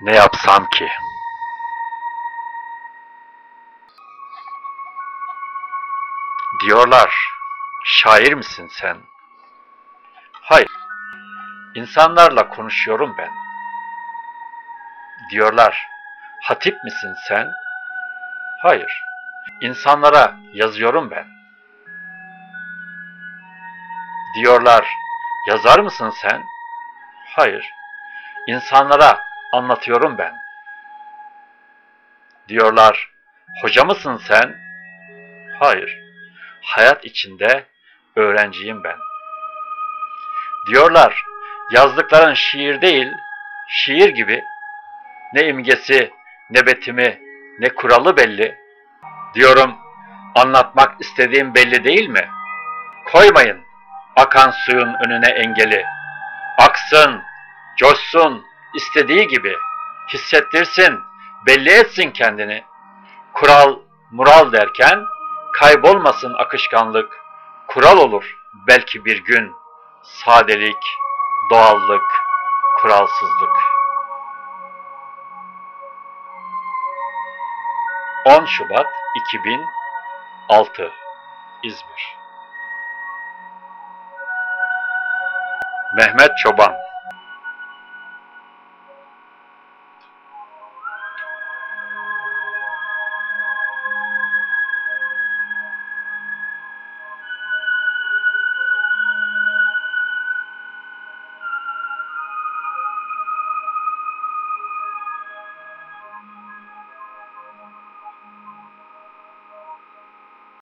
Ne yapsam ki? Diyorlar, şair misin sen? Hayır, insanlarla konuşuyorum ben. Diyorlar, hatip misin sen? Hayır, insanlara yazıyorum ben. Diyorlar, yazar mısın sen? Hayır, insanlara anlatıyorum ben. Diyorlar, hoca mısın sen? Hayır, hayat içinde öğrenciyim ben. Diyorlar, yazdıkların şiir değil, şiir gibi. Ne imgesi, ne betimi, ne kuralı belli. Diyorum, anlatmak istediğim belli değil mi? Koymayın akan suyun önüne engeli. Aksın, coşsun, istediği gibi. Hissettirsin, belli etsin kendini. Kural, mural derken kaybolmasın akışkanlık. Kural olur belki bir gün. Sadelik, doğallık, kuralsızlık. 10 Şubat 2006 İzmir Mehmet Çoban